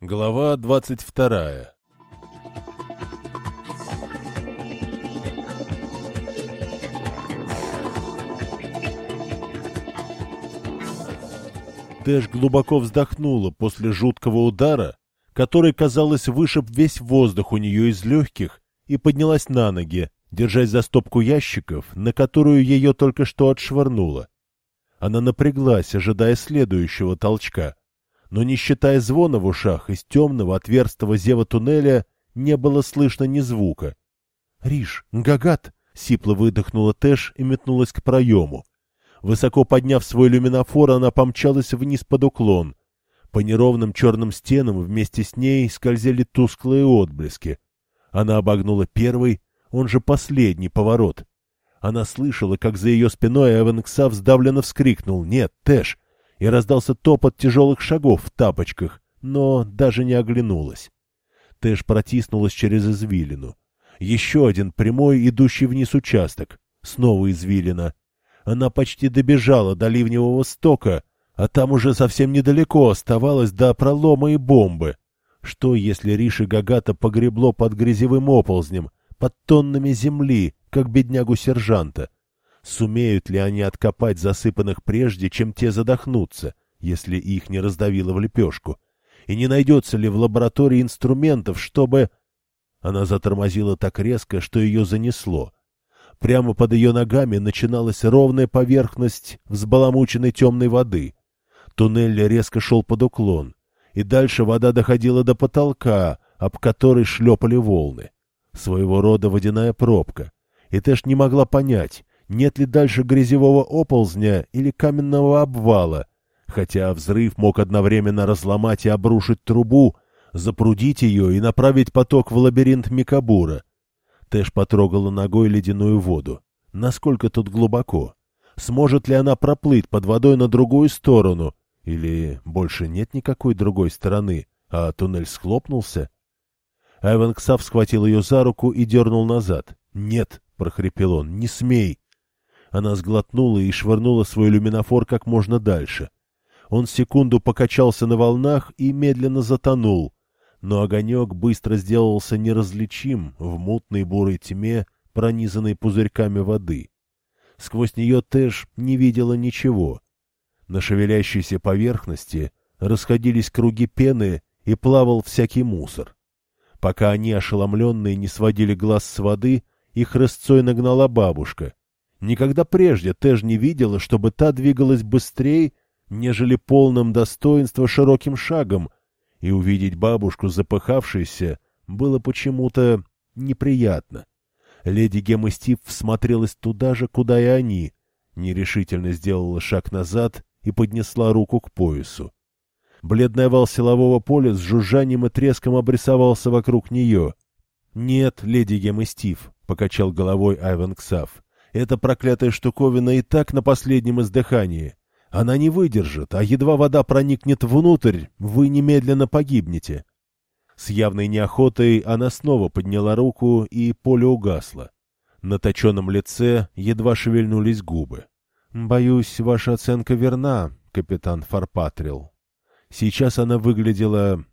Глава двадцать вторая Тэш глубоко вздохнула после жуткого удара, который, казалось, вышиб весь воздух у нее из легких, и поднялась на ноги, держась за стопку ящиков, на которую ее только что отшвырнуло. Она напряглась, ожидая следующего толчка. Но, не считая звона в ушах, из темного отверстого зева туннеля не было слышно ни звука. — Риш, Гагат! — сипло выдохнула Тэш и метнулась к проему. Высоко подняв свой люминофор, она помчалась вниз под уклон. По неровным черным стенам вместе с ней скользили тусклые отблески. Она обогнула первый, он же последний поворот. Она слышала, как за ее спиной Эван Ксав сдавленно вскрикнул «Нет, Тэш!» И раздался топот тяжелых шагов в тапочках, но даже не оглянулась. Тэш протиснулась через извилину. Еще один прямой, идущий вниз участок. Снова извилина. Она почти добежала до ливневого стока, а там уже совсем недалеко оставалось до пролома и бомбы. Что, если Риши Гагата погребло под грязевым оползнем, под тоннами земли, как беднягу-сержанта? Сумеют ли они откопать засыпанных прежде, чем те задохнутся, если их не раздавило в лепешку? И не найдется ли в лаборатории инструментов, чтобы... Она затормозила так резко, что ее занесло. Прямо под ее ногами начиналась ровная поверхность взбаламученной темной воды. Туннель резко шел под уклон, и дальше вода доходила до потолка, об который шлепали волны. Своего рода водяная пробка. И Тэш не могла понять, нет ли дальше грязевого оползня или каменного обвала, хотя взрыв мог одновременно разломать и обрушить трубу, запрудить ее и направить поток в лабиринт Микабура. Тэш потрогала ногой ледяную воду. Насколько тут глубоко? Сможет ли она проплыть под водой на другую сторону? Или больше нет никакой другой стороны, а туннель схлопнулся? Айван Ксав схватил ее за руку и дернул назад. «Нет!» — прохрипел он. «Не смей!» Она сглотнула и швырнула свой люминофор как можно дальше. Он секунду покачался на волнах и медленно затонул, но огонек быстро сделался неразличим в мутной бурой тьме, пронизанной пузырьками воды. Сквозь нее Тэш не видела ничего. На шевелящейся поверхности расходились круги пены и плавал всякий мусор. Пока они, ошеломленные, не сводили глаз с воды, их рысцой нагнала бабушка. Никогда прежде Тэж не видела, чтобы та двигалась быстрее, нежели полным достоинства широким шагом, и увидеть бабушку запыхавшейся было почему-то неприятно. Леди Гемма Стив всмотрелась туда же, куда и они, нерешительно сделала шаг назад и поднесла руку к поясу. Бледный овал силового поля с жужжанием и треском обрисовался вокруг нее. — Нет, леди Гемма Стив, — покачал головой Айвен Ксав. Эта проклятая штуковина и так на последнем издыхании. Она не выдержит, а едва вода проникнет внутрь, вы немедленно погибнете. С явной неохотой она снова подняла руку, и поле угасло. На точенном лице едва шевельнулись губы. — Боюсь, ваша оценка верна, капитан Фарпатрил. Сейчас она выглядела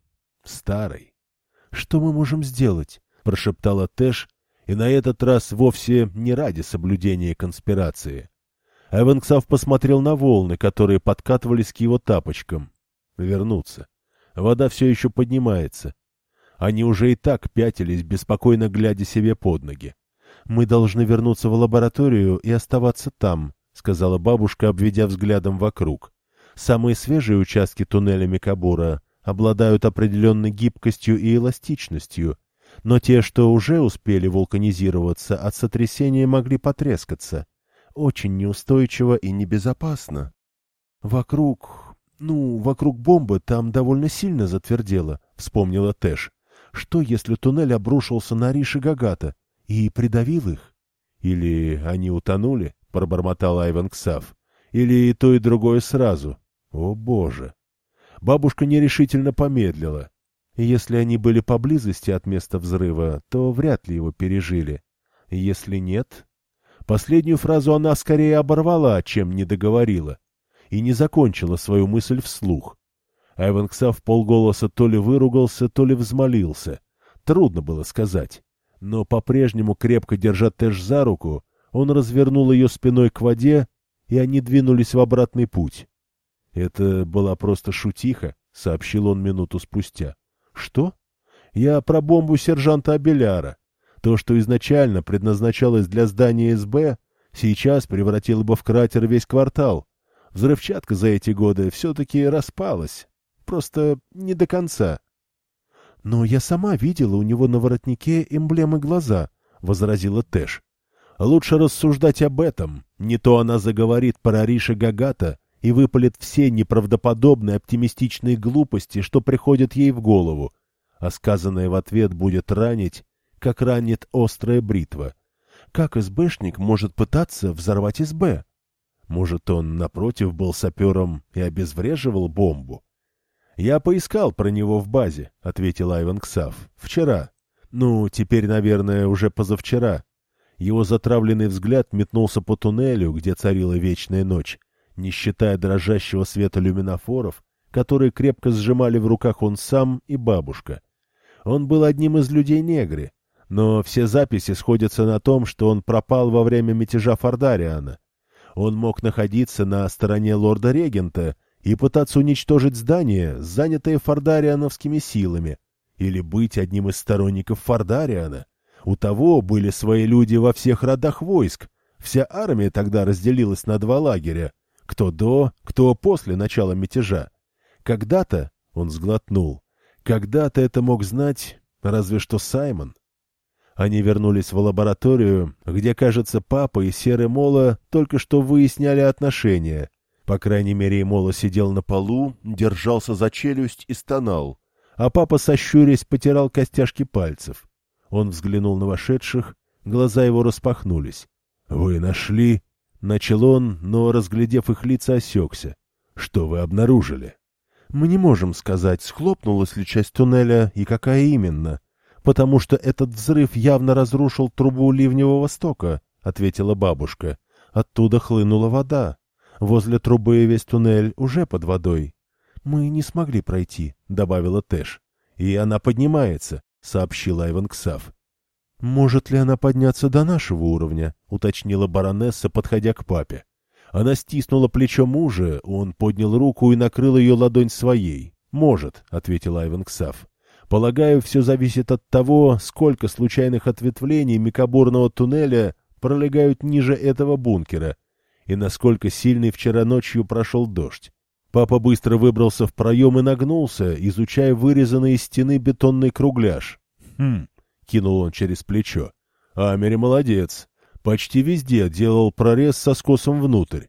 старой. — Что мы можем сделать? — прошептала Тэш, и на этот раз вовсе не ради соблюдения конспирации. Эванксав посмотрел на волны, которые подкатывались к его тапочкам. Вернуться. Вода все еще поднимается. Они уже и так пятились, беспокойно глядя себе под ноги. «Мы должны вернуться в лабораторию и оставаться там», — сказала бабушка, обведя взглядом вокруг. «Самые свежие участки туннеля Микабура обладают определенной гибкостью и эластичностью, но те, что уже успели вулканизироваться, от сотрясения могли потрескаться. Очень неустойчиво и небезопасно. Вокруг... ну, вокруг бомбы там довольно сильно затвердело, — вспомнила Тэш. Что, если туннель обрушился на Риши Гагата и придавил их? Или они утонули, — пробормотал Айван Ксав. Или и то, и другое сразу. О, боже! Бабушка нерешительно помедлила. Если они были поблизости от места взрыва, то вряд ли его пережили. Если нет... Последнюю фразу она скорее оборвала, чем не договорила, и не закончила свою мысль вслух. Айвенксав полголоса то ли выругался, то ли взмолился. Трудно было сказать. Но по-прежнему, крепко держа Тэш за руку, он развернул ее спиной к воде, и они двинулись в обратный путь. «Это была просто шутиха», — сообщил он минуту спустя. «Что?» «Я про бомбу сержанта Абеляра. То, что изначально предназначалось для здания СБ, сейчас превратило бы в кратер весь квартал. Взрывчатка за эти годы все-таки распалась. Просто не до конца». «Но я сама видела у него на воротнике эмблемы глаза», — возразила Тэш. «Лучше рассуждать об этом. Не то она заговорит про Риша Гагата и выпалит все неправдоподобные оптимистичные глупости, что приходят ей в голову, а сказанное в ответ будет ранить, как ранит острая бритва. Как СБшник может пытаться взорвать СБ? Может, он, напротив, был сапером и обезвреживал бомбу? «Я поискал про него в базе», — ответил Айван Ксав. «Вчера. Ну, теперь, наверное, уже позавчера». Его затравленный взгляд метнулся по туннелю, где царила вечная ночь, не считая дрожащего света люминофоров, которые крепко сжимали в руках он сам и бабушка. Он был одним из людей негри, но все записи сходятся на том, что он пропал во время мятежа Фардариана. Он мог находиться на стороне лорда-регента и пытаться уничтожить здание, занятое фардариановскими силами, или быть одним из сторонников Фардариана. У того были свои люди во всех родах войск, вся армия тогда разделилась на два лагеря, кто до, кто после начала мятежа. Когда-то, он сглотнул, когда-то это мог знать разве что Саймон. Они вернулись в лабораторию, где, кажется, папа и Серый Мола только что выясняли отношения, по крайней мере, Мола сидел на полу, держался за челюсть и стонал, а папа, сощурясь, потирал костяшки пальцев. Он взглянул на вошедших, глаза его распахнулись. — Вы нашли? — начал он, но, разглядев их лица, осекся. — Что вы обнаружили? — Мы не можем сказать, схлопнулась ли часть туннеля и какая именно, потому что этот взрыв явно разрушил трубу ливневого стока, — ответила бабушка. Оттуда хлынула вода. Возле трубы весь туннель уже под водой. «Мы не смогли пройти», — добавила Тэш. «И она поднимается», — сообщил Айван Ксав. «Может ли она подняться до нашего уровня?» — уточнила баронесса, подходя к папе. Она стиснула плечо мужа, он поднял руку и накрыл ее ладонь своей. «Может», — ответил Айван Ксав. «Полагаю, все зависит от того, сколько случайных ответвлений микоборного туннеля пролегают ниже этого бункера, и насколько сильный вчера ночью прошел дождь. Папа быстро выбрался в проем и нагнулся, изучая вырезанный из стены бетонный кругляш. «Хм», — кинул он через плечо. «Амери молодец. Почти везде делал прорез со скосом внутрь.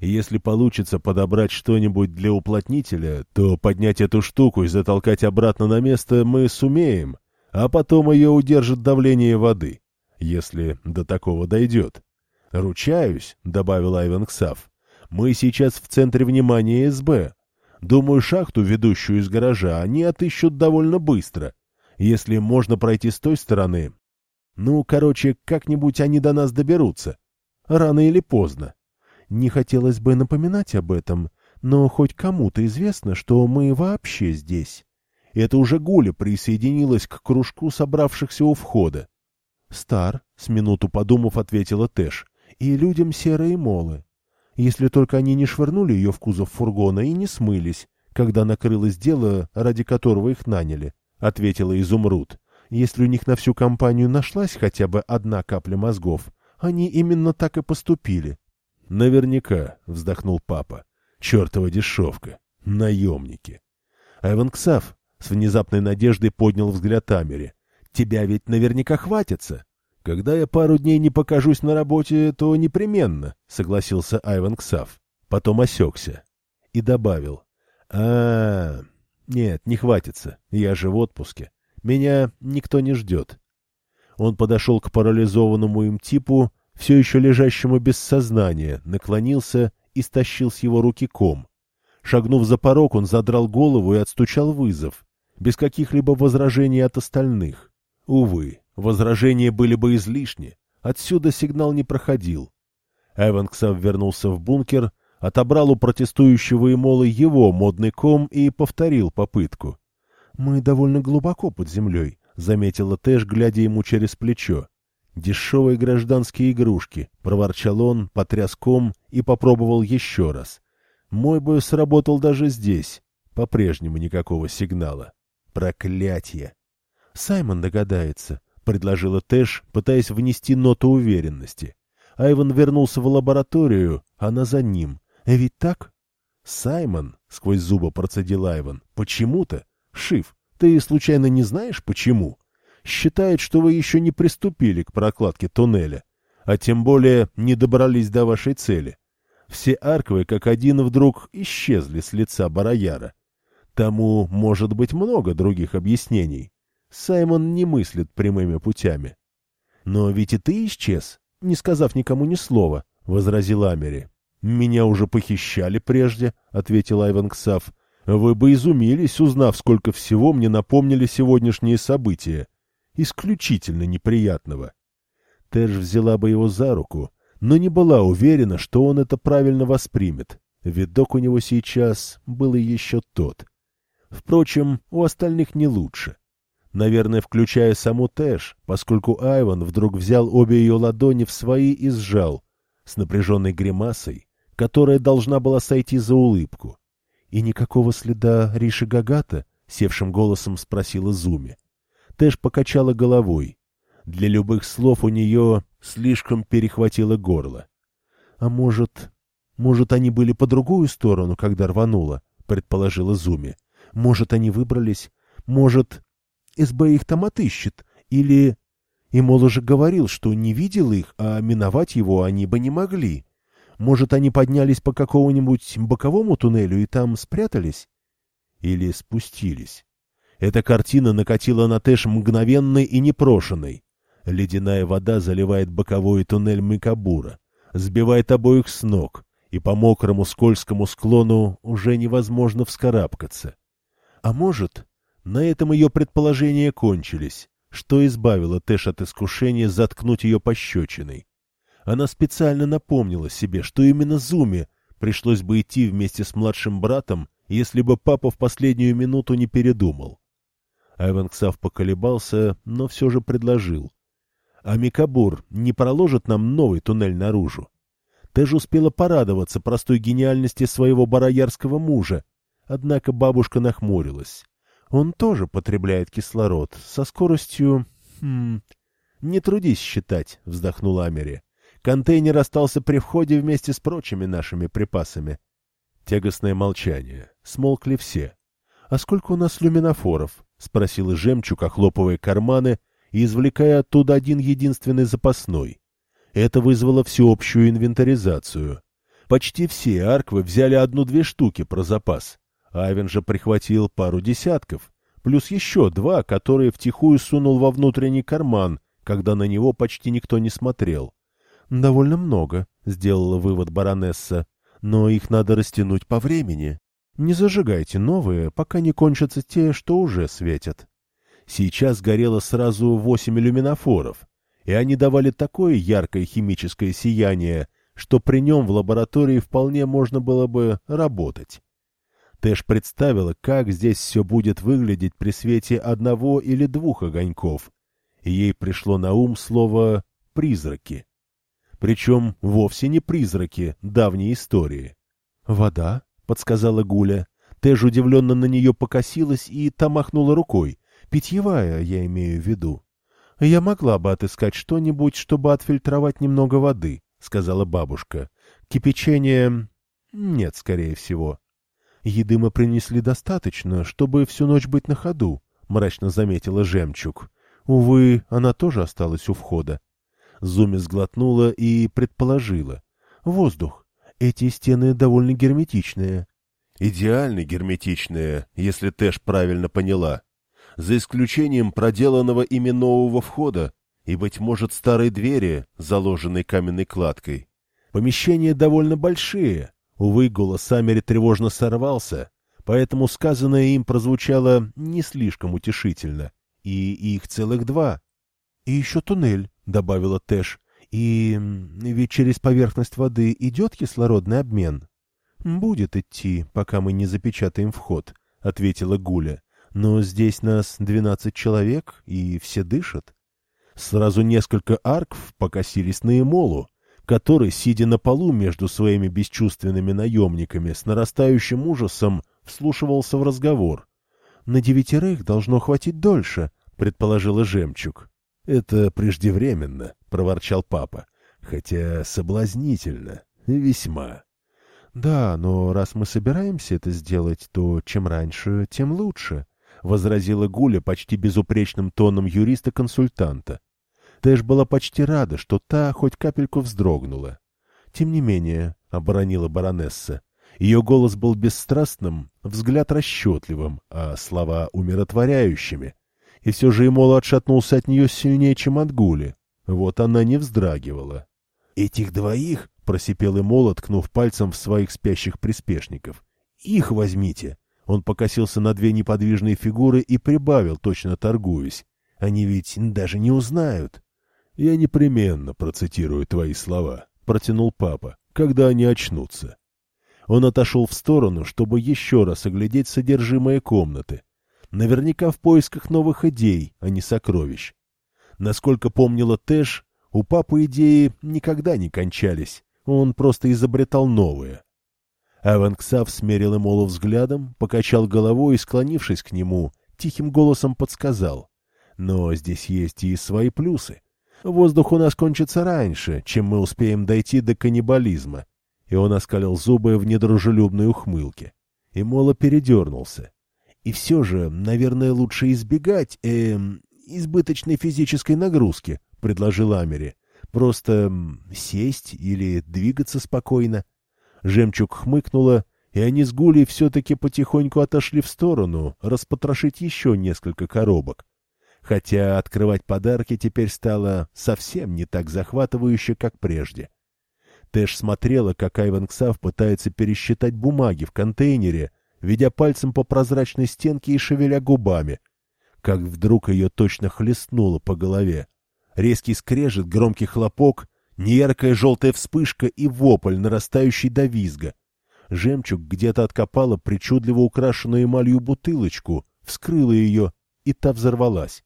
Если получится подобрать что-нибудь для уплотнителя, то поднять эту штуку и затолкать обратно на место мы сумеем, а потом ее удержит давление воды, если до такого дойдет. «Ручаюсь», — добавил Айвен Ксав. «Мы сейчас в центре внимания СБ. Думаю, шахту, ведущую из гаража, они отыщут довольно быстро. Если можно пройти с той стороны... Ну, короче, как-нибудь они до нас доберутся. Рано или поздно. Не хотелось бы напоминать об этом, но хоть кому-то известно, что мы вообще здесь». Это уже Гуля присоединилась к кружку собравшихся у входа. «Стар», — с минуту подумав, ответила Тэш и людям серые молы. Если только они не швырнули ее в кузов фургона и не смылись, когда накрылось дело, ради которого их наняли, — ответила Изумруд. Если у них на всю компанию нашлась хотя бы одна капля мозгов, они именно так и поступили. — Наверняка, — вздохнул папа. — Чертова дешевка. Наемники. Айван Ксав с внезапной надеждой поднял взгляд Амери. — Тебя ведь наверняка хватится. «Когда я пару дней не покажусь на работе, то непременно», — согласился Айван Ксав. Потом осекся и добавил. а, -а, нет, не хватится, я же в отпуске. Меня никто не ждет». Он подошел к парализованному им типу, все еще лежащему без сознания, наклонился и стащил с его руки ком. Шагнув за порог, он задрал голову и отстучал вызов, без каких-либо возражений от остальных. Увы, Возражения были бы излишни. Отсюда сигнал не проходил. Эванксов вернулся в бункер, отобрал у протестующего Эмолы его модный ком и повторил попытку. «Мы довольно глубоко под землей», — заметила Тэш, глядя ему через плечо. «Дешевые гражданские игрушки», — проворчал он, потряс ком и попробовал еще раз. «Мой бы сработал даже здесь. По-прежнему никакого сигнала. Проклятье!» «Саймон догадается», — предложила Тэш, пытаясь внести ноту уверенности. Айван вернулся в лабораторию, она за ним. Ведь так? «Саймон», — сквозь зубы процедил Айван, — «почему-то? Шиф, ты случайно не знаешь, почему?» считает, что вы еще не приступили к прокладке туннеля, а тем более не добрались до вашей цели. Все арквы, как один, вдруг исчезли с лица Барояра. Тому может быть много других объяснений. Саймон не мыслит прямыми путями. — Но ведь и ты исчез, не сказав никому ни слова, — возразил Амери. — Меня уже похищали прежде, — ответил Айван Ксав. — Вы бы изумились, узнав, сколько всего мне напомнили сегодняшние события исключительно неприятного. Тэш взяла бы его за руку, но не была уверена, что он это правильно воспримет. Видок у него сейчас был и еще тот. Впрочем, у остальных не лучше. Наверное, включая саму Тэш, поскольку Айван вдруг взял обе ее ладони в свои и сжал, с напряженной гримасой, которая должна была сойти за улыбку. — И никакого следа Риши Гагата? — севшим голосом спросила Зуми. Тэш покачала головой. Для любых слов у нее слишком перехватило горло. — А может... Может, они были по другую сторону, когда рвануло? — предположила Зуми. — Может, они выбрались? Может, СБ их там отыщет? Или... И Мол уже говорил, что не видел их, а миновать его они бы не могли. Может, они поднялись по какому-нибудь боковому туннелю и там спрятались? Или спустились? Эта картина накатила на Тэш мгновенной и непрошенной. Ледяная вода заливает боковой туннель Микабура, сбивает обоих с ног, и по мокрому скользкому склону уже невозможно вскарабкаться. А может, на этом ее предположения кончились, что избавило Тэш от искушения заткнуть ее пощечиной. Она специально напомнила себе, что именно Зуме пришлось бы идти вместе с младшим братом, если бы папа в последнюю минуту не передумал. Айвенксав поколебался, но все же предложил. — А Микабур не проложит нам новый туннель наружу? Ты же успела порадоваться простой гениальности своего бароярского мужа. Однако бабушка нахмурилась. Он тоже потребляет кислород, со скоростью... Хм... «Не трудись считать», — вздохнула Амери. «Контейнер остался при входе вместе с прочими нашими припасами». Тягостное молчание. Смолкли все. «А сколько у нас люминофоров?» — спросил жемчуг, охлопывая карманы и извлекая оттуда один единственный запасной. Это вызвало всеобщую инвентаризацию. Почти все арквы взяли одну-две штуки про запас. Айвен же прихватил пару десятков, плюс еще два, которые втихую сунул во внутренний карман, когда на него почти никто не смотрел. «Довольно много», — сделала вывод баронесса, — «но их надо растянуть по времени». Не зажигайте новые, пока не кончатся те, что уже светят. Сейчас горело сразу восемь иллюминофоров, и они давали такое яркое химическое сияние, что при нем в лаборатории вполне можно было бы работать. Тэш представила, как здесь все будет выглядеть при свете одного или двух огоньков, и ей пришло на ум слово «призраки». Причем вовсе не призраки давней истории. «Вода?» — подсказала Гуля. Тэж удивленно на нее покосилась и та махнула рукой. Питьевая, я имею в виду. «Я могла бы отыскать что-нибудь, чтобы отфильтровать немного воды», — сказала бабушка. «Кипячение... нет, скорее всего». «Еды мы принесли достаточно, чтобы всю ночь быть на ходу», — мрачно заметила Жемчуг. «Увы, она тоже осталась у входа». Зуми сглотнула и предположила. «Воздух. Эти стены довольно герметичные. Идеально герметичные, если Тэш правильно поняла. За исключением проделанного ими нового входа и, быть может, старой двери, заложенной каменной кладкой. Помещения довольно большие. Увы, голос Саммери тревожно сорвался, поэтому сказанное им прозвучало не слишком утешительно. И их целых два. — И еще туннель, — добавила Тэш. И ведь через поверхность воды идет кислородный обмен? «Будет идти, пока мы не запечатаем вход», — ответила Гуля. «Но здесь нас двенадцать человек, и все дышат». Сразу несколько арков покосились на Эмолу, который, сидя на полу между своими бесчувственными наемниками, с нарастающим ужасом вслушивался в разговор. «На девятерых должно хватить дольше», — предположила Жемчуг. «Это преждевременно», — проворчал папа, — «хотя соблазнительно, весьма». «Да, но раз мы собираемся это сделать, то чем раньше, тем лучше», — возразила Гуля почти безупречным тоном юриста-консультанта. Тэш была почти рада, что та хоть капельку вздрогнула. «Тем не менее», — оборонила баронесса, — ее голос был бесстрастным, взгляд расчетливым, а слова умиротворяющими. И все же Эмола отшатнулся от нее сильнее, чем от Гули. Вот она не вздрагивала. «Этих двоих — просипел Эмол, ткнув пальцем в своих спящих приспешников. «Их возьмите!» Он покосился на две неподвижные фигуры и прибавил, точно торгуясь. «Они ведь даже не узнают!» «Я непременно процитирую твои слова», — протянул папа, — «когда они очнутся». Он отошел в сторону, чтобы еще раз оглядеть содержимое комнаты. Наверняка в поисках новых идей, а не сокровищ. Насколько помнила Тэш, у папы идеи никогда не кончались. Он просто изобретал новое. Аванксав смерил Эмолу взглядом, покачал головой и, склонившись к нему, тихим голосом подсказал. Но здесь есть и свои плюсы. Воздух у нас кончится раньше, чем мы успеем дойти до каннибализма. И он оскалил зубы в недружелюбной ухмылке. И Мола передернулся. И все же, наверное, лучше избегать, э, избыточной физической нагрузки, предложил Амери. Просто сесть или двигаться спокойно. Жемчуг хмыкнула, и они с Гулей все-таки потихоньку отошли в сторону, распотрошить еще несколько коробок. Хотя открывать подарки теперь стало совсем не так захватывающе, как прежде. Тэш смотрела, как Айван Ксав пытается пересчитать бумаги в контейнере, ведя пальцем по прозрачной стенке и шевеля губами. Как вдруг ее точно хлестнуло по голове. Резкий скрежет, громкий хлопок, неяркая желтая вспышка и вопль, нарастающий до визга. Жемчуг где-то откопала причудливо украшенную эмалью бутылочку, вскрыла ее, и та взорвалась.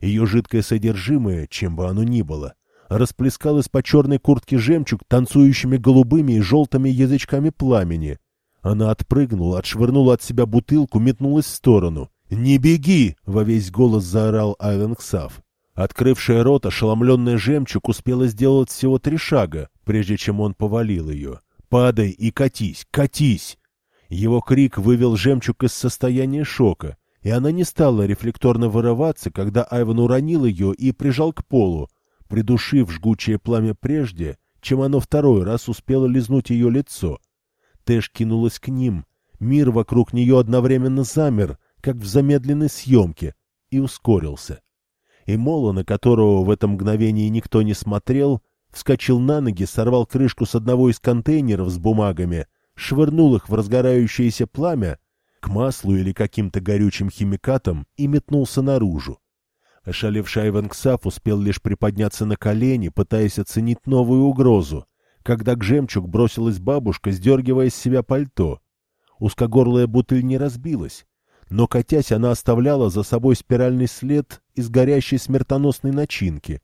Ее жидкое содержимое, чем бы оно ни было, расплескалось по черной куртке жемчуг танцующими голубыми и желтыми язычками пламени. Она отпрыгнула, отшвырнула от себя бутылку, метнулась в сторону. «Не беги!» — во весь голос заорал Айвенксав. Открывшая рот, ошеломленная жемчуг успела сделать всего три шага, прежде чем он повалил ее. «Падай и катись! Катись!» Его крик вывел жемчуг из состояния шока, и она не стала рефлекторно вырываться, когда Айван уронил ее и прижал к полу, придушив жгучее пламя прежде, чем оно второй раз успело лизнуть ее лицо. Тэш кинулась к ним. Мир вокруг нее одновременно замер, как в замедленной съемке, и ускорился и Мола, на которого в это мгновение никто не смотрел, вскочил на ноги, сорвал крышку с одного из контейнеров с бумагами, швырнул их в разгорающееся пламя, к маслу или каким-то горючим химикатам и метнулся наружу. Ошалевший Айван Ксаф успел лишь приподняться на колени, пытаясь оценить новую угрозу, когда к жемчуг бросилась бабушка, сдергивая с себя пальто. Узкогорлая бутыль не разбилась, но, катясь, она оставляла за собой спиральный след из горящей смертоносной начинки.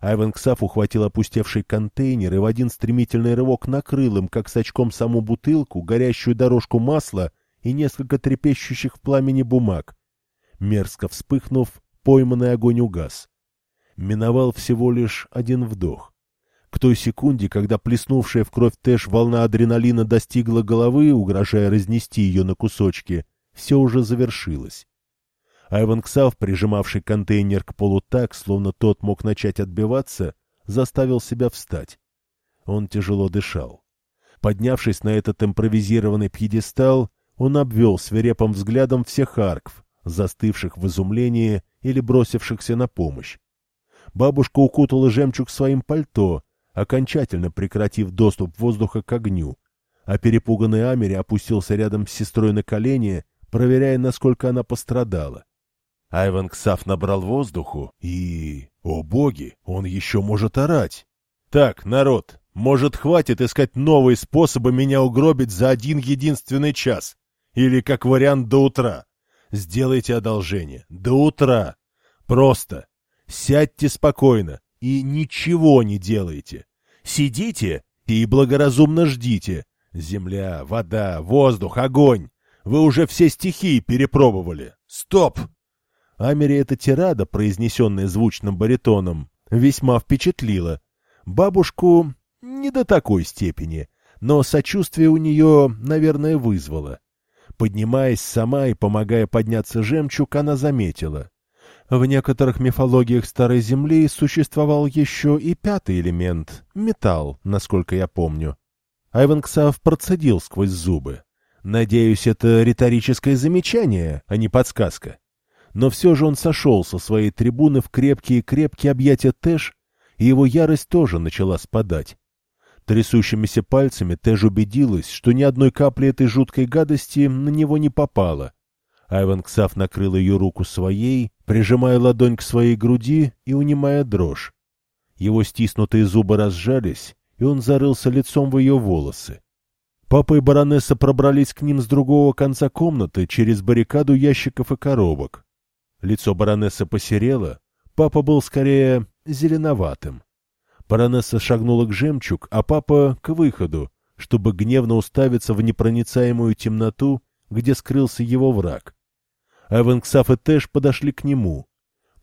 Айвен Ксаф ухватил опустевший контейнер и в один стремительный рывок накрыл им, как с очком саму бутылку, горящую дорожку масла и несколько трепещущих в пламени бумаг. Мерзко вспыхнув, пойманный огонь угас. Миновал всего лишь один вдох. К той секунде, когда плеснувшая в кровь Тэш волна адреналина достигла головы, угрожая разнести ее на кусочки, все уже завершилось. Айван Ксав, прижимавший контейнер к полу так, словно тот мог начать отбиваться, заставил себя встать. Он тяжело дышал. Поднявшись на этот импровизированный пьедестал, он обвел свирепым взглядом всех арков, застывших в изумлении или бросившихся на помощь. Бабушка укутала жемчуг своим пальто, окончательно прекратив доступ воздуха к огню, а перепуганный Амери опустился рядом с сестрой на колени проверяя, насколько она пострадала. Айван Ксав набрал воздуху и... О боги, он еще может орать! «Так, народ!» Может, хватит искать новые способы меня угробить за один единственный час? Или, как вариант, до утра? Сделайте одолжение. До утра. Просто. Сядьте спокойно и ничего не делайте. Сидите и благоразумно ждите. Земля, вода, воздух, огонь. Вы уже все стихии перепробовали. Стоп! Амери эта тирада, произнесенная звучным баритоном, весьма впечатлила. Бабушку не до такой степени, но сочувствие у нее, наверное, вызвало. Поднимаясь сама и помогая подняться жемчуг, она заметила. В некоторых мифологиях Старой Земли существовал еще и пятый элемент — металл, насколько я помню. Айван Ксав процедил сквозь зубы. Надеюсь, это риторическое замечание, а не подсказка. Но все же он сошел со своей трибуны в крепкие-крепкие объятия Тэш, и его ярость тоже начала спадать. Трясущимися пальцами Тэш убедилась, что ни одной капли этой жуткой гадости на него не попало. Айван Ксав накрыл ее руку своей, прижимая ладонь к своей груди и унимая дрожь. Его стиснутые зубы разжались, и он зарылся лицом в ее волосы. Папа и баронесса пробрались к ним с другого конца комнаты через баррикаду ящиков и коробок. Лицо баронессы посерело, папа был скорее зеленоватым. Баронесса шагнула к жемчуг, а папа — к выходу, чтобы гневно уставиться в непроницаемую темноту, где скрылся его враг. Эвенксаф и Тэш подошли к нему.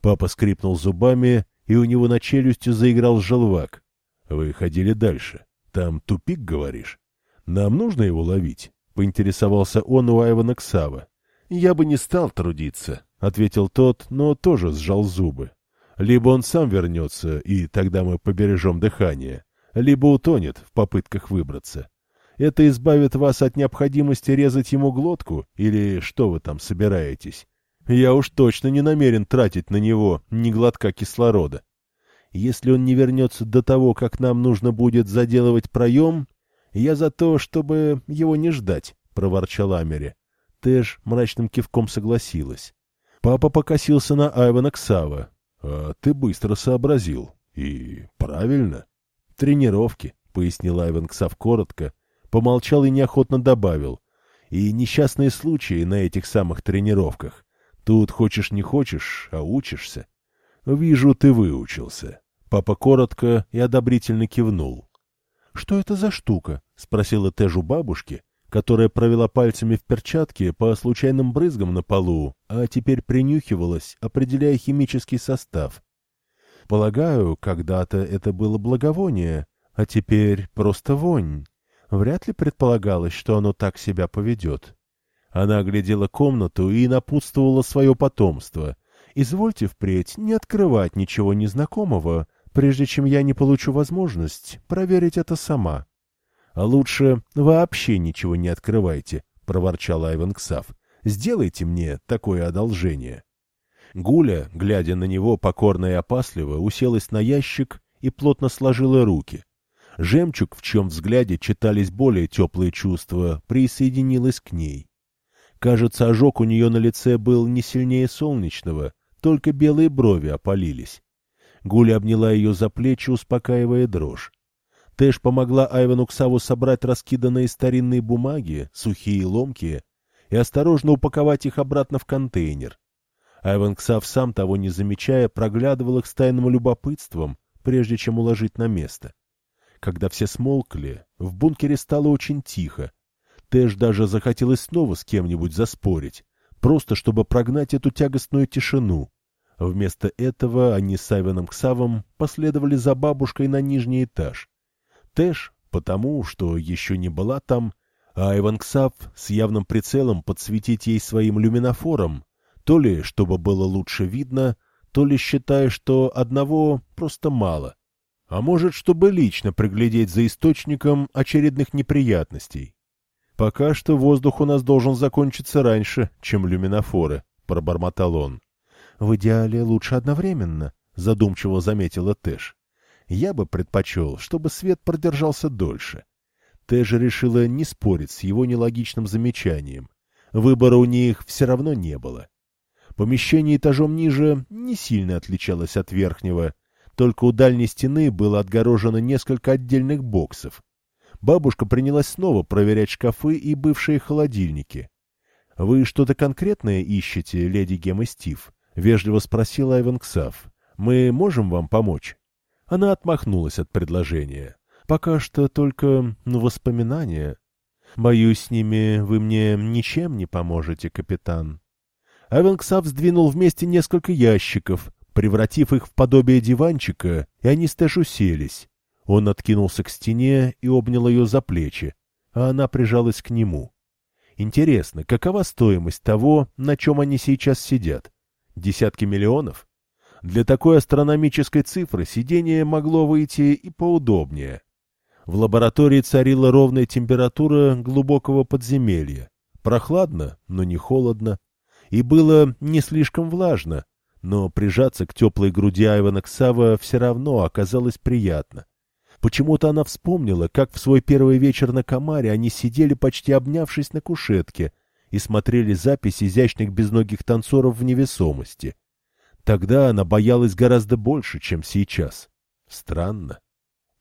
Папа скрипнул зубами, и у него на челюсти заиграл желвак. — Вы ходили дальше. Там тупик, говоришь? Нам нужно его ловить? — поинтересовался он у Айвана Ксава. — Я бы не стал трудиться, — ответил тот, но тоже сжал зубы. Либо он сам вернется, и тогда мы побережем дыхание, либо утонет в попытках выбраться. Это избавит вас от необходимости резать ему глотку, или что вы там собираетесь? Я уж точно не намерен тратить на него ни глотка кислорода. Если он не вернется до того, как нам нужно будет заделывать проем, я за то, чтобы его не ждать, — проворчал Амери. Тэш мрачным кивком согласилась. Папа покосился на Айвана Ксава. А ты быстро сообразил. И правильно. Тренировки, — пояснил Айвен Ксав коротко, помолчал и неохотно добавил. И несчастные случаи на этих самых тренировках. Тут хочешь не хочешь, а учишься. Вижу, ты выучился. Папа коротко и одобрительно кивнул. — Что это за штука? — спросила Тежу бабушки, которая провела пальцами в перчатке по случайным брызгам на полу, а теперь принюхивалась, определяя химический состав. Полагаю, когда-то это было благовоние, а теперь просто вонь. Вряд ли предполагалось, что оно так себя поведет. Она оглядела комнату и напутствовала свое потомство. «Извольте впредь не открывать ничего незнакомого, прежде чем я не получу возможность проверить это сама». А лучше вообще ничего не открывайте, — проворчал Айван Ксав. — Сделайте мне такое одолжение. Гуля, глядя на него покорно и опасливо, уселась на ящик и плотно сложила руки. Жемчуг, в чем взгляде читались более теплые чувства, присоединилась к ней. Кажется, ожог у нее на лице был не сильнее солнечного, только белые брови опалились. Гуля обняла ее за плечи, успокаивая дрожь. Тэш помогла Айвану Ксаву собрать раскиданные старинные бумаги, сухие и ломкие, и осторожно упаковать их обратно в контейнер. Айван Ксав, сам того не замечая, проглядывал их с тайным любопытством, прежде чем уложить на место. Когда все смолкли, в бункере стало очень тихо. Тэш даже захотелось снова с кем-нибудь заспорить, просто чтобы прогнать эту тягостную тишину. Вместо этого они с Айваном Ксавом последовали за бабушкой на нижний этаж. Тэш, потому что еще не была там, а Иван Ксав с явным прицелом подсветить ей своим люминофором, то ли чтобы было лучше видно, то ли считая, что одного просто мало, а может, чтобы лично приглядеть за источником очередных неприятностей. «Пока что воздух у нас должен закончиться раньше, чем люминофоры», — пробормотал он. «В идеале лучше одновременно», — задумчиво заметила Тэш. Я бы предпочел, чтобы свет продержался дольше. Тэжа решила не спорить с его нелогичным замечанием. Выбора у них все равно не было. Помещение этажом ниже не сильно отличалось от верхнего, только у дальней стены было отгорожено несколько отдельных боксов. Бабушка принялась снова проверять шкафы и бывшие холодильники. — Вы что-то конкретное ищете, леди Гем и Стив? — вежливо спросил Айвен Ксав. — Мы можем вам помочь? Она отмахнулась от предложения. — Пока что только ну, воспоминания. Боюсь, с ними вы мне ничем не поможете, капитан. Айвен Ксав сдвинул вместе несколько ящиков, превратив их в подобие диванчика, и они с Тэш уселись. Он откинулся к стене и обнял ее за плечи, а она прижалась к нему. Интересно, какова стоимость того, на чем они сейчас сидят? Десятки миллионов? Для такой астрономической цифры сидение могло выйти и поудобнее. В лаборатории царила ровная температура глубокого подземелья. Прохладно, но не холодно. И было не слишком влажно, но прижаться к теплой груди Айвана Ксава все равно оказалось приятно. Почему-то она вспомнила, как в свой первый вечер на Камаре они сидели почти обнявшись на кушетке и смотрели запись изящных безногих танцоров в невесомости. Тогда она боялась гораздо больше, чем сейчас. Странно.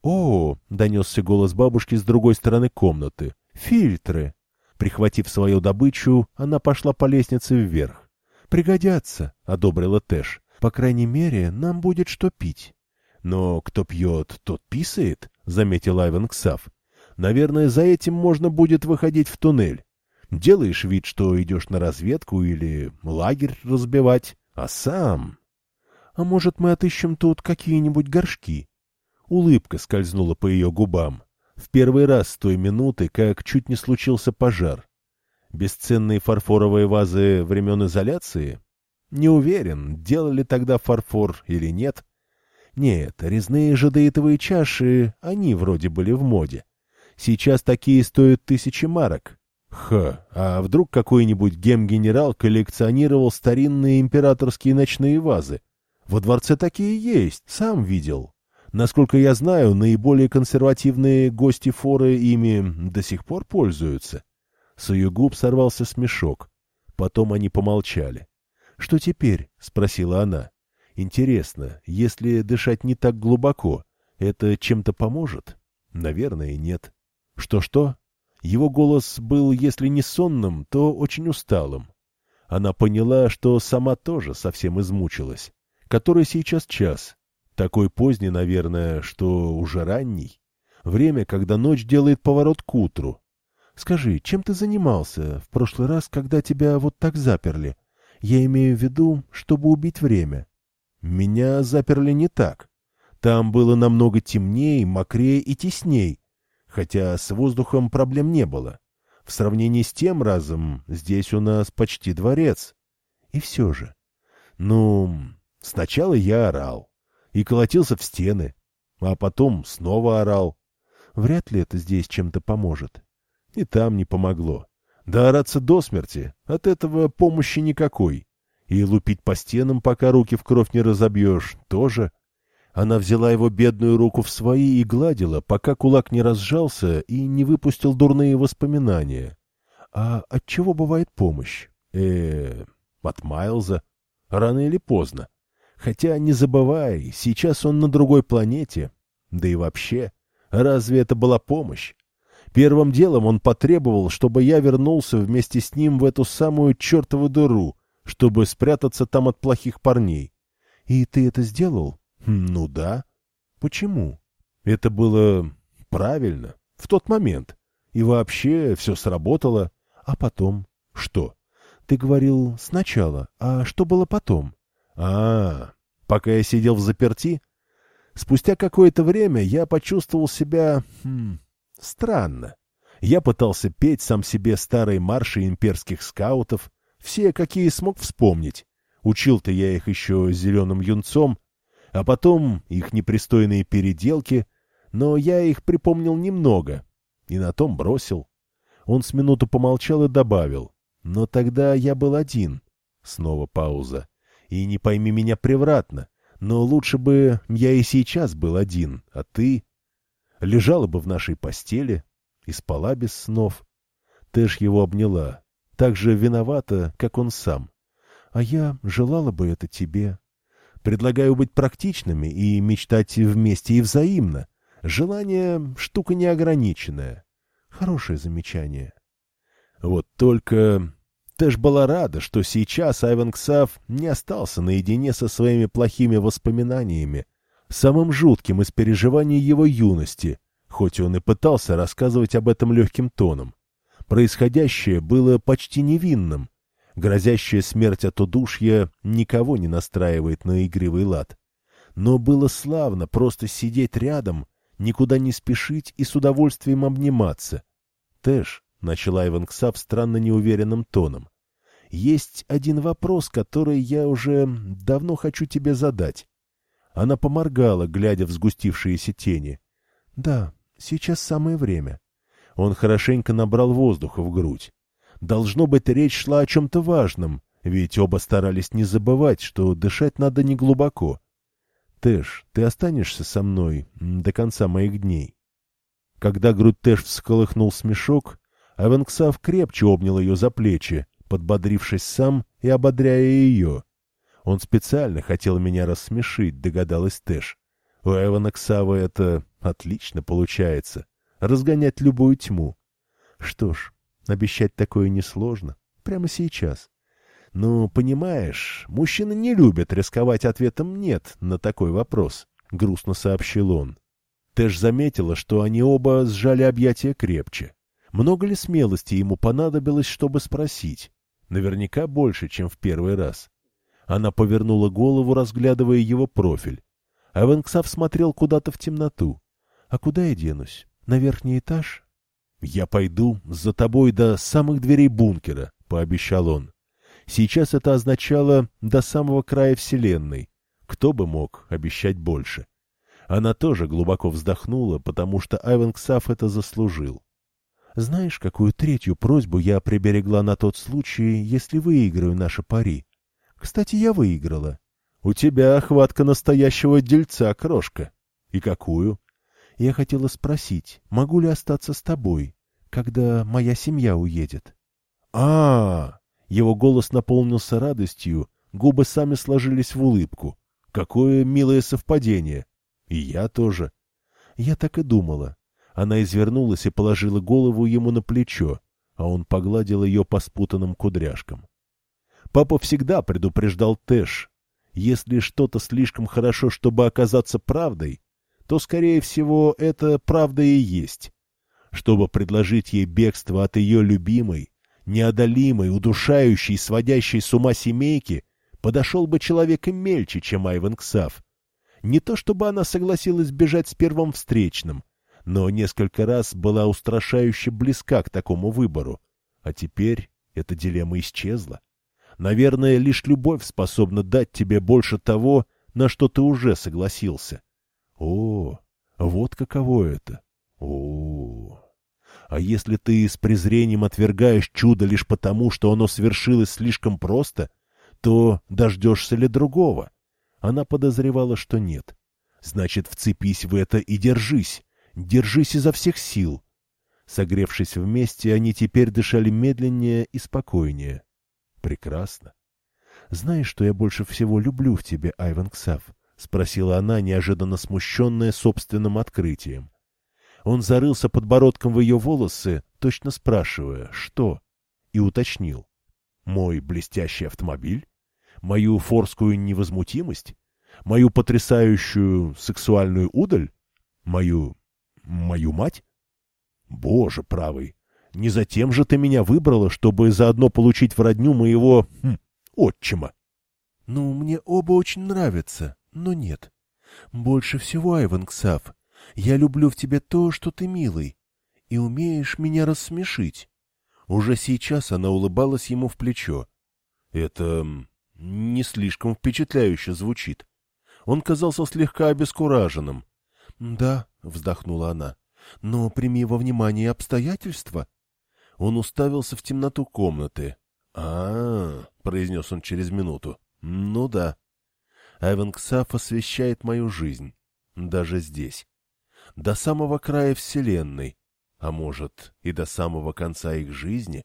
«О!» — донесся голос бабушки с другой стороны комнаты. «Фильтры!» Прихватив свою добычу, она пошла по лестнице вверх. «Пригодятся», — одобрила Тэш. «По крайней мере, нам будет что пить». «Но кто пьет, тот писает», — заметил Айвен Ксав. «Наверное, за этим можно будет выходить в туннель. Делаешь вид, что идешь на разведку или лагерь разбивать, а сам...» «А может, мы отыщем тут какие-нибудь горшки?» Улыбка скользнула по ее губам. В первый раз с той минуты, как чуть не случился пожар. Бесценные фарфоровые вазы времен изоляции? Не уверен, делали тогда фарфор или нет. Нет, резные жадеитовые чаши, они вроде были в моде. Сейчас такие стоят тысячи марок. Ха, а вдруг какой-нибудь гем-генерал коллекционировал старинные императорские ночные вазы? Во дворце такие есть, сам видел. Насколько я знаю, наиболее консервативные гости форы ими до сих пор пользуются. С ее губ сорвался смешок. Потом они помолчали. — Что теперь? — спросила она. Интересно, если дышать не так глубоко, это чем-то поможет? Наверное, нет. Что-что? Его голос был, если не сонным, то очень усталым. Она поняла, что сама тоже совсем измучилась. Который сейчас час? Такой поздний, наверное, что уже ранний. Время, когда ночь делает поворот к утру. Скажи, чем ты занимался в прошлый раз, когда тебя вот так заперли? Я имею в виду, чтобы убить время. Меня заперли не так. Там было намного темнее, мокрее и тесней, хотя с воздухом проблем не было. В сравнении с тем разом здесь у нас почти дворец. И все же. Ну, сначала я орал и колотился в стены, а потом снова орал. Вряд ли это здесь чем-то поможет. И там не помогло. Да ораться до смерти, от этого помощи никакой. И лупить по стенам, пока руки в кровь не разобьешь, тоже. Она взяла его бедную руку в свои и гладила, пока кулак не разжался и не выпустил дурные воспоминания. А от чего бывает помощь? э от Майлза. Рано или поздно. Хотя, не забывай, сейчас он на другой планете. Да и вообще, разве это была помощь? Первым делом он потребовал, чтобы я вернулся вместе с ним в эту самую чертову дыру, чтобы спрятаться там от плохих парней. И ты это сделал? Хм, ну да. Почему? Это было правильно, в тот момент. И вообще все сработало. А потом? Что? Ты говорил сначала, а что было потом? А, пока я сидел в заперти? Спустя какое-то время я почувствовал себя... Хм, странно. Я пытался петь сам себе старые марши имперских скаутов, все, какие смог вспомнить. Учил-то я их еще зеленым юнцом, а потом их непристойные переделки, но я их припомнил немного и на том бросил. Он с минуту помолчал и добавил, но тогда я был один. Снова пауза. И не пойми меня превратно, но лучше бы я и сейчас был один, а ты... Лежала бы в нашей постели и спала без снов. Тэш его обняла, так же виновата, как он сам. А я желала бы это тебе. Предлагаю быть практичными и мечтать вместе и взаимно. Желание — штука неограниченная. Хорошее замечание. Вот только Тэш была рада, что сейчас Айвен Ксав не остался наедине со своими плохими воспоминаниями, самым жутким из переживаний его юности, хоть он и пытался рассказывать об этом легким тоном. Происходящее было почти невинным. Грозящая смерть от удушья никого не настраивает на игривый лад. Но было славно просто сидеть рядом, никуда не спешить и с удовольствием обниматься. Тэш, — начала Иван Ксав странно неуверенным тоном, — есть один вопрос, который я уже давно хочу тебе задать. Она поморгала, глядя в сгустившиеся тени. — Да, сейчас самое время. Он хорошенько набрал воздуха в грудь. Должно быть, речь шла о чем-то важном, ведь оба старались не забывать, что дышать надо не глубоко. Тэш, ты останешься со мной до конца моих дней. Когда грудь Тэш всколыхнул смешок, Авенксав крепче обнял ее за плечи, подбодрившись сам и ободряя ее. Он специально хотел меня рассмешить, догадалась Тэш. У Эвана Ксава это отлично получается разгонять любую тьму. Что ж, обещать такое несложно. Прямо сейчас. Ну, понимаешь, мужчины не любят рисковать ответом «нет» на такой вопрос, — грустно сообщил он. Тэш заметила, что они оба сжали объятия крепче. Много ли смелости ему понадобилось, чтобы спросить? Наверняка больше, чем в первый раз. Она повернула голову, разглядывая его профиль. А смотрел куда-то в темноту. — А куда я денусь? На верхний этаж? — Я пойду за тобой до самых дверей бункера, — пообещал он. Сейчас это означало «до самого края Вселенной». Кто бы мог обещать больше? Она тоже глубоко вздохнула, потому что Айвен Ксаф это заслужил. Знаешь, какую третью просьбу я приберегла на тот случай, если выиграю наши пари? Кстати, я выиграла. У тебя охватка настоящего дельца, крошка. И какую? Я хотела спросить, могу ли остаться с тобой, когда моя семья уедет? А, -а, -а Его голос наполнился радостью, губы сами сложились в улыбку. Какое милое совпадение. И я тоже. Я так и думала. Она извернулась и положила голову ему на плечо, а он погладил ее по спутанным кудряшкам. Папа всегда предупреждал Тэш. Если что-то слишком хорошо, чтобы оказаться правдой, то, скорее всего, это правда и есть. Чтобы предложить ей бегство от ее любимой, неодолимой, удушающей, сводящей с ума семейки, подошел бы человек и мельче, чем Айвен Ксав. Не то чтобы она согласилась бежать с первым встречным, но несколько раз была устрашающе близка к такому выбору. А теперь эта дилемма исчезла. Наверное, лишь любовь способна дать тебе больше того, на что ты уже согласился. О, вот каково это. О, а если ты с презрением отвергаешь чудо лишь потому, что оно свершилось слишком просто, то дождешься ли другого? Она подозревала, что нет. Значит, вцепись в это и держись. Держись изо всех сил. Согревшись вместе, они теперь дышали медленнее и спокойнее. Прекрасно. Знаешь, что я больше всего люблю в тебе, Айван Ксав? — спросила она, неожиданно смущенная собственным открытием. Он зарылся подбородком в ее волосы, точно спрашивая, что, и уточнил. «Мой блестящий автомобиль? Мою форскую невозмутимость? Мою потрясающую сексуальную удаль? Мою... мою мать? Боже правый! Не затем же ты меня выбрала, чтобы заодно получить в родню моего... Хм, отчима!» «Ну, мне оба очень нравятся», но нет. Больше всего, Айван Ксав, я люблю в тебе то, что ты милый, и умеешь меня рассмешить. Уже сейчас она улыбалась ему в плечо. Это не слишком впечатляюще звучит. Он казался слегка обескураженным. — Да, — вздохнула она, — но прими во внимание обстоятельства. Он уставился в темноту комнаты. А — -а, — произнес он через минуту. — Ну да. Эвенксаф освещает мою жизнь, даже здесь. До самого края Вселенной, а может и до самого конца их жизни.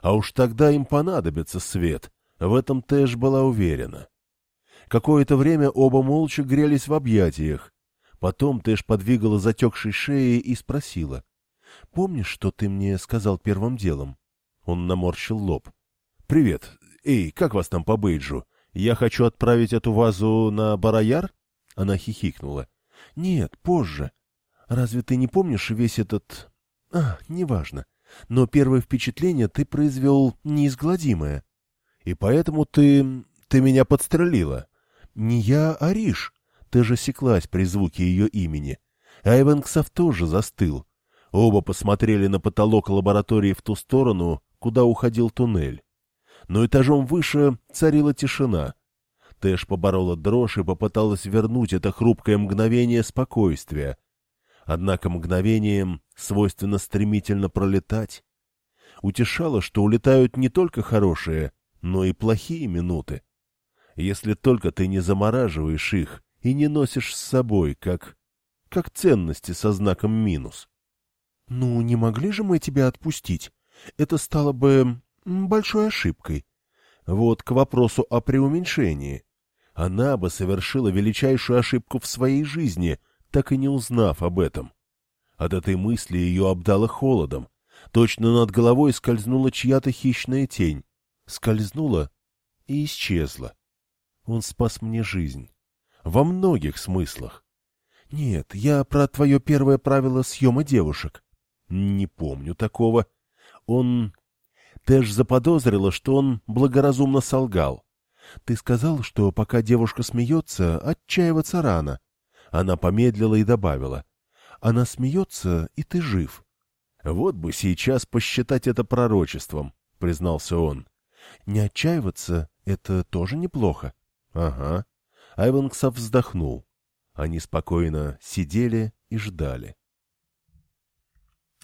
А уж тогда им понадобится свет, в этом Тэш была уверена. Какое-то время оба молча грелись в объятиях. Потом Тэш подвигала затекшей шеей и спросила. — Помнишь, что ты мне сказал первым делом? Он наморщил лоб. — Привет. Эй, как вас там по бейджу? Я хочу отправить эту вазу на Бараяр? Она хихикнула. — Нет, позже. Разве ты не помнишь весь этот... А, неважно. Но первое впечатление ты произвел неизгладимое. И поэтому ты... ты меня подстрелила. Не я, а Риш. Ты же секлась при звуке ее имени. Айвенксов тоже застыл. Оба посмотрели на потолок лаборатории в ту сторону, куда уходил туннель. Но этажом выше царила тишина. Тэш поборола дрожь и попыталась вернуть это хрупкое мгновение спокойствия. Однако мгновением свойственно стремительно пролетать. Утешало, что улетают не только хорошие, но и плохие минуты. Если только ты не замораживаешь их и не носишь с собой, как... как ценности со знаком минус. — Ну, не могли же мы тебя отпустить? Это стало бы большой ошибкой. Вот к вопросу о преуменьшении. Она бы совершила величайшую ошибку в своей жизни, так и не узнав об этом. От этой мысли ее обдало холодом. Точно над головой скользнула чья-то хищная тень. Скользнула и исчезла. Он спас мне жизнь. Во многих смыслах. Нет, я про твое первое правило съема девушек. Не помню такого. Он... Тэш заподозрила, что он благоразумно солгал. Ты сказал, что пока девушка смеется, отчаиваться рано. Она помедлила и добавила. Она смеется, и ты жив. Вот бы сейчас посчитать это пророчеством, признался он. Не отчаиваться — это тоже неплохо. Ага. Айвенксов вздохнул. Они спокойно сидели и ждали.